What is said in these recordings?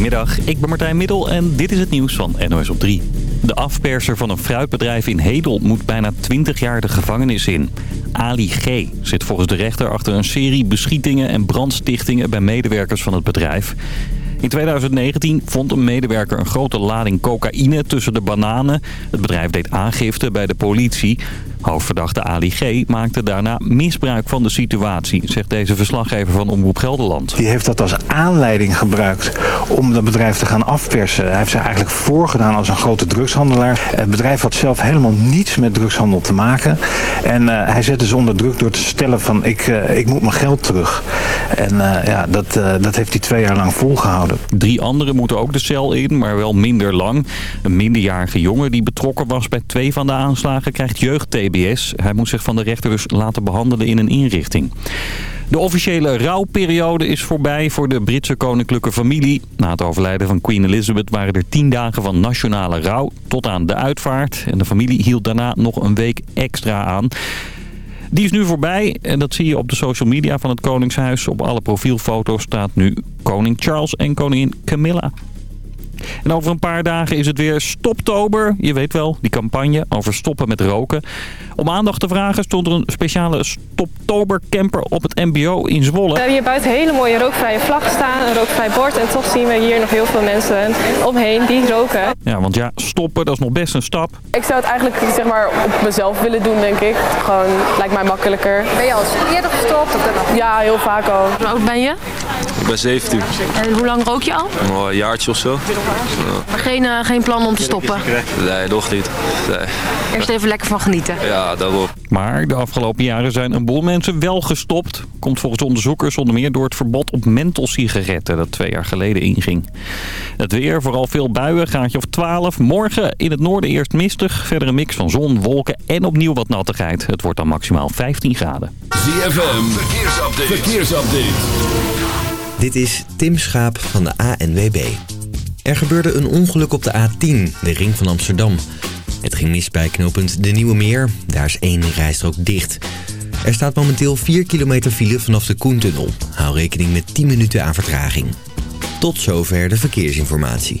Goedemiddag, ik ben Martijn Middel en dit is het nieuws van NOS op 3. De afperser van een fruitbedrijf in Hedel moet bijna 20 jaar de gevangenis in. Ali G. zit volgens de rechter achter een serie beschietingen en brandstichtingen bij medewerkers van het bedrijf. In 2019 vond een medewerker een grote lading cocaïne tussen de bananen. Het bedrijf deed aangifte bij de politie. Hoofdverdachte Ali G. maakte daarna misbruik van de situatie, zegt deze verslaggever van Omroep Gelderland. Die heeft dat als aanleiding gebruikt om dat bedrijf te gaan afpersen. Hij heeft zich eigenlijk voorgedaan als een grote drugshandelaar. Het bedrijf had zelf helemaal niets met drugshandel te maken. En uh, hij zette ze onder druk door te stellen van ik, uh, ik moet mijn geld terug. En uh, ja, dat, dat heeft hij twee jaar lang volgehouden. Drie anderen moeten ook de cel in, maar wel minder lang. Een minderjarige jongen die betrokken was bij twee van de aanslagen krijgt Hij moet zich van de rechter dus laten behandelen in een inrichting. De officiële rouwperiode is voorbij voor de Britse koninklijke familie. Na het overlijden van Queen Elizabeth waren er tien dagen van nationale rouw tot aan de uitvaart. En de familie hield daarna nog een week extra aan. Die is nu voorbij en dat zie je op de social media van het Koningshuis. Op alle profielfoto's staat nu koning Charles en koningin Camilla. En over een paar dagen is het weer Stoptober. Je weet wel, die campagne over stoppen met roken. Om aandacht te vragen stond er een speciale Stoptober camper op het mbo in Zwolle. We hebben hier buiten hele mooie rookvrije vlag staan, een rookvrij bord. En toch zien we hier nog heel veel mensen omheen die roken. Ja, want ja, stoppen, dat is nog best een stap. Ik zou het eigenlijk zeg maar op mezelf willen doen, denk ik. Gewoon, lijkt mij makkelijker. Ben je al eerder gestopt? Of ja, heel vaak al. Hoe oud ben je? Ik ben 17. En hoe lang rook je al? Oh, een jaartje of zo. Maar geen, uh, geen plan om te stoppen? Nee, nog niet. Nee. Eerst even lekker van genieten. Ja, daarom. Maar de afgelopen jaren zijn een boel mensen wel gestopt. Komt volgens onderzoekers onder meer door het verbod op mentholsigaretten dat twee jaar geleden inging. Het weer, vooral veel buien, gaatje of 12. Morgen in het noorden eerst mistig. Verder een mix van zon, wolken en opnieuw wat nattigheid. Het wordt dan maximaal 15 graden. ZFM, verkeersupdate. verkeersupdate. Dit is Tim Schaap van de ANWB. Er gebeurde een ongeluk op de A10, de ring van Amsterdam. Het ging mis bij knooppunt De Nieuwe Meer. Daar is één rijstrook dicht. Er staat momenteel 4 kilometer file vanaf de Koentunnel. Hou rekening met 10 minuten aan vertraging. Tot zover de verkeersinformatie.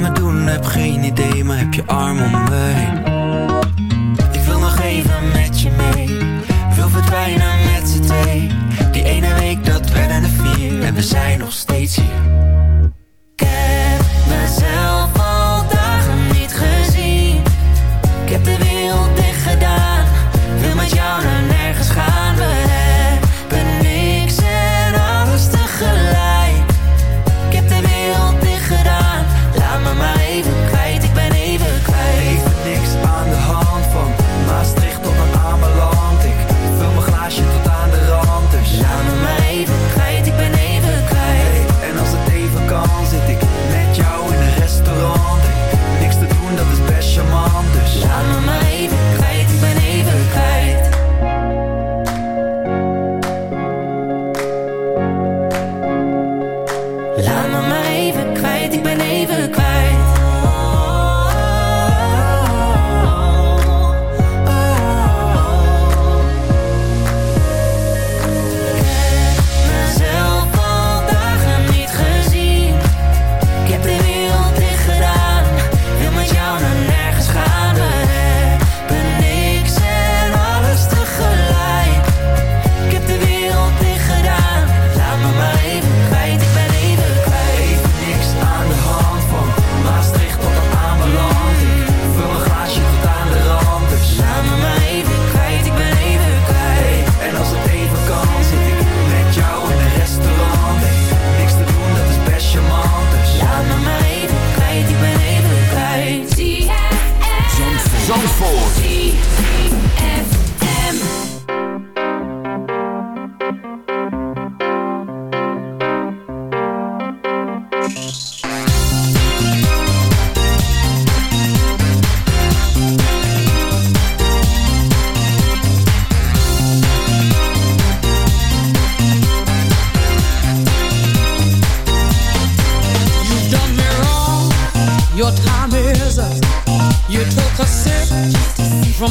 gaan we doen, heb geen idee, maar heb je arm om me. Ik wil nog even met je mee, wil verdwijnen met z'n twee. Die ene week dat werden de vier en we zijn nog steeds hier.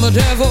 the devil.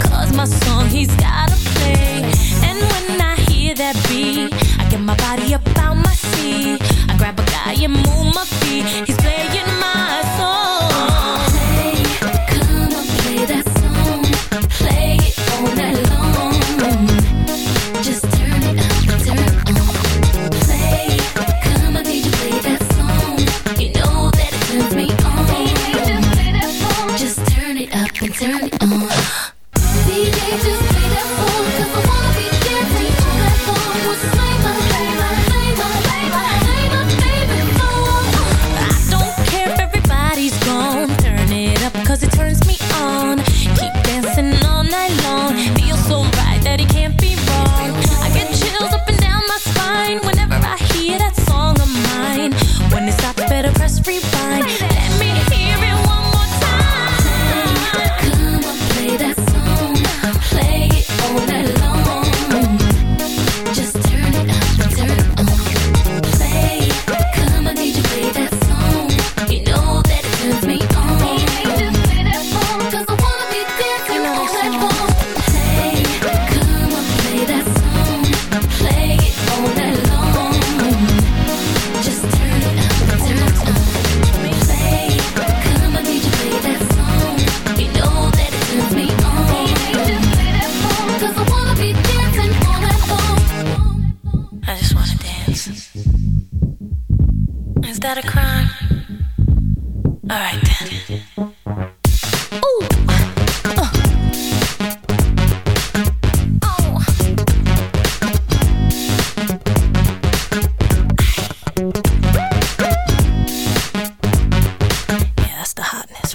Cause my song, he's gotta play. And when I hear that beat, I get my body up out my seat. I grab a guy and move my feet. He's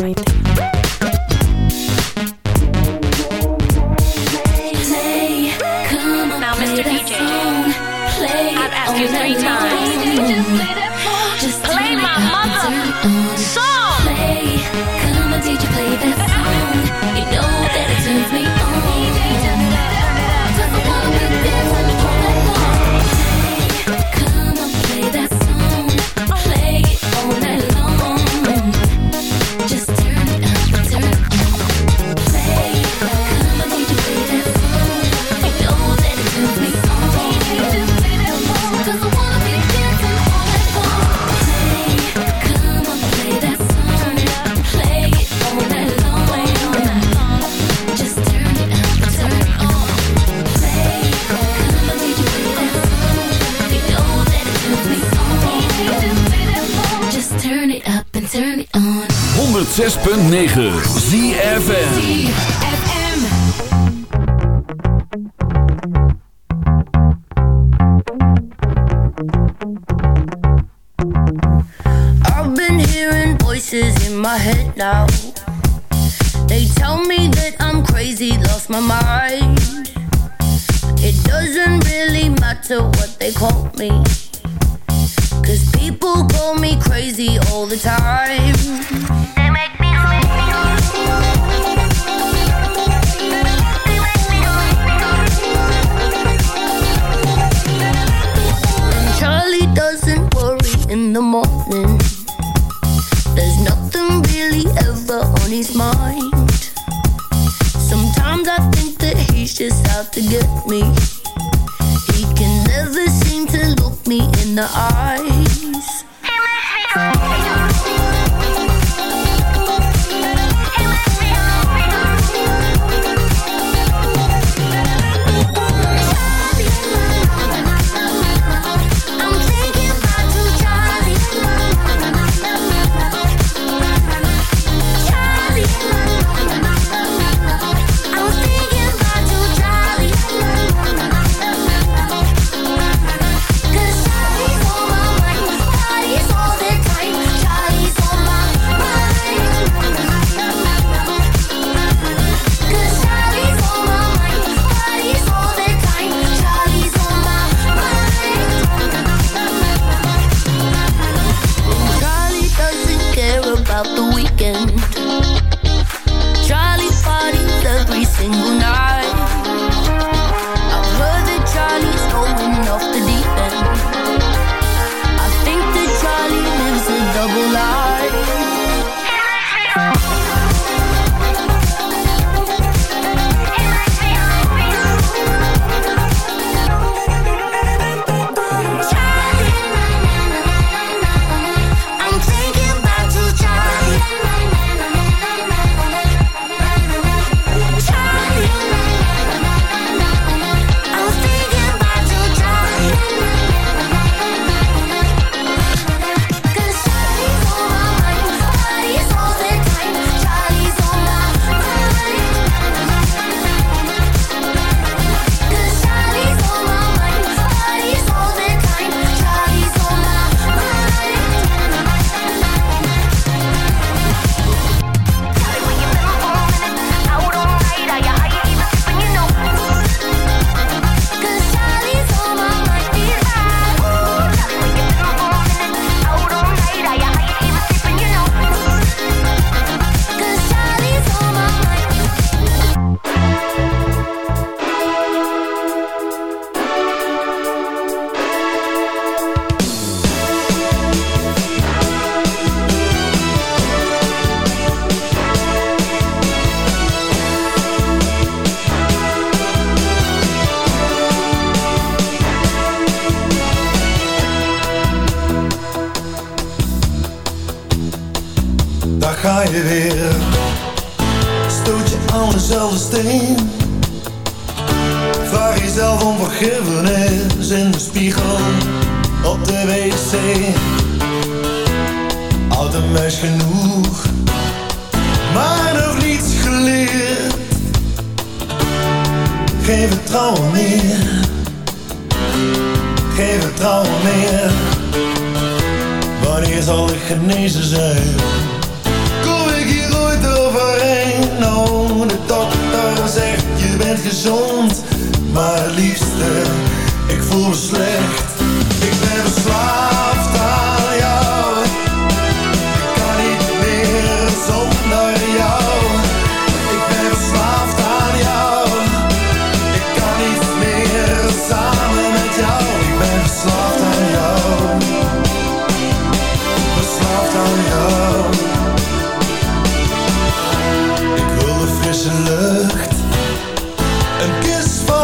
right. 106.9 ZFN in my head now. They tell me that I'm crazy, lost my mind. It doesn't really matter what they call me. he's just out to get me. He can never seem to look me in the eye.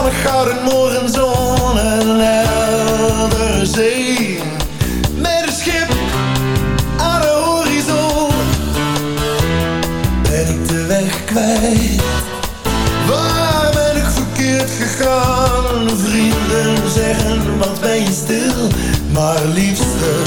de gouden morgenzon een heldere zee. Met een schip aan de horizon ben ik de weg kwijt. Waar ben ik verkeerd gegaan? Vrienden zeggen, wat ben je stil, maar liefste...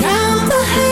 Count the hands.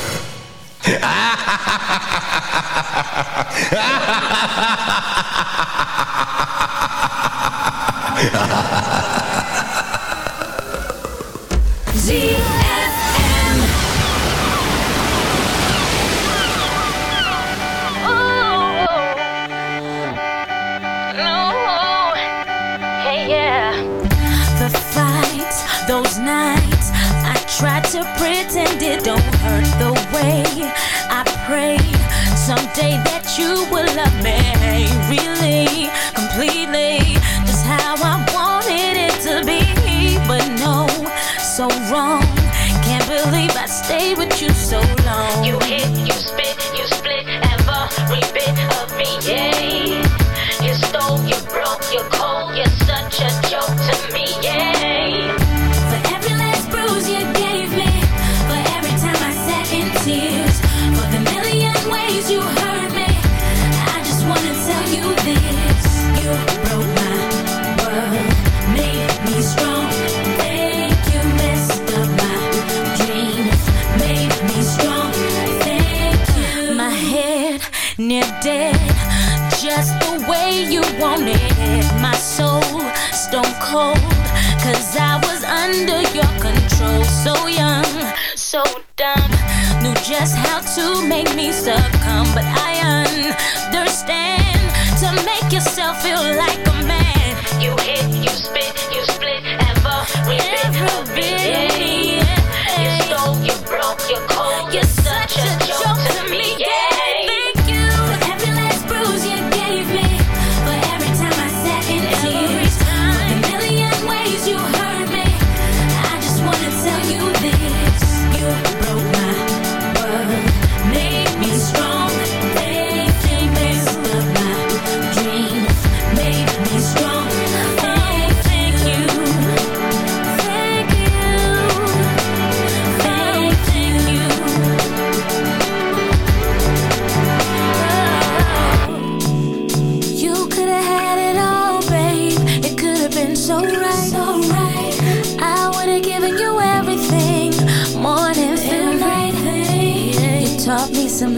The fights, those nights, I tried to pretend it don't hurt way I pray someday that you will love me really, completely, just how I wanted it to be. But no, so wrong. Can't believe I stayed with you so long. You hit, wanted. My soul stone cold, cause I was under your control. So young, so dumb, knew just how to make me succumb. But I understand to make yourself feel like a man. You hit, you spit, you split, every bit me. Yeah. You stole, you broke, you're cold. You're such a joke